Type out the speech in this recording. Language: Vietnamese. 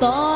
có